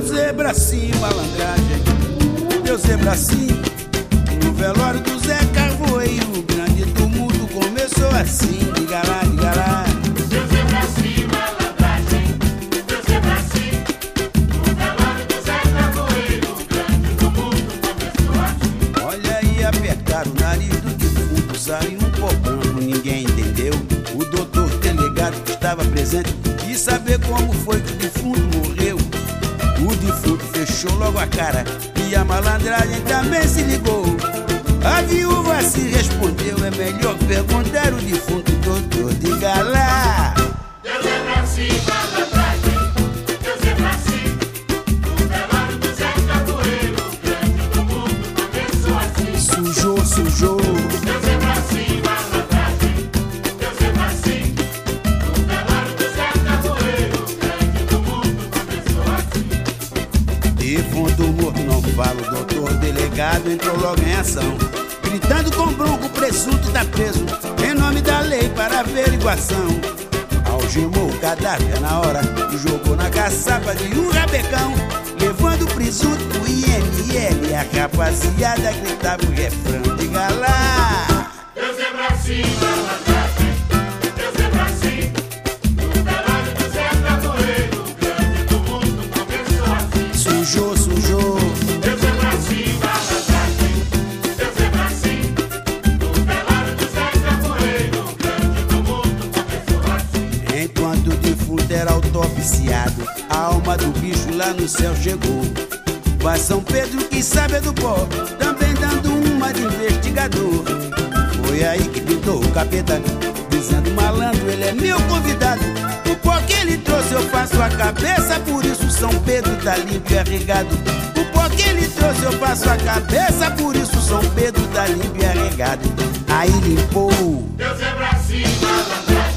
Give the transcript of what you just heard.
zebra sim, malandragem. Deu zebra sim. No velório do Zé Carvoeiro, o grande tumulto começou assim. Diga lá, diga lá. Deu zebra sim, malandragem. Deu zebra sim. No velório do Zé Carvoeiro, o grande tumulto começou assim. Olha aí, apertaram o nariz do defunto, saiu um branco, ninguém entendeu. O doutor delegado que estava presente logo a cara e a malandragem também se ligou. A viúva se respondeu, é melhor perguntar o defunto Defunto morto não fala, o doutor delegado entrou logo em ação. Gritando com bronco, o presunto tá preso, em nome da lei para averiguação. Algemou o cadáver na hora e jogou na caçapa de um rabecão. Levando o presunto pro IML, a rapaziada gritava o refrão, diga lá. Deu zebra sim, malandragem. Enquanto o defunto era autopsiado, a alma do bicho lá no céu chegou. Vai São Pedro que sabe é do pó, também dando uma de investigador. Foi aí que pintou o capeta, dizendo malandro, ele é meu convidado. O pó que ele trouxe eu faço a cabeça, por isso São Pedro tá limpo e arregado. O pó que ele trouxe eu faço a cabeça, por isso São Pedro tá limpo e arregado. Aí limpou. Deu zebra sim, malandragem.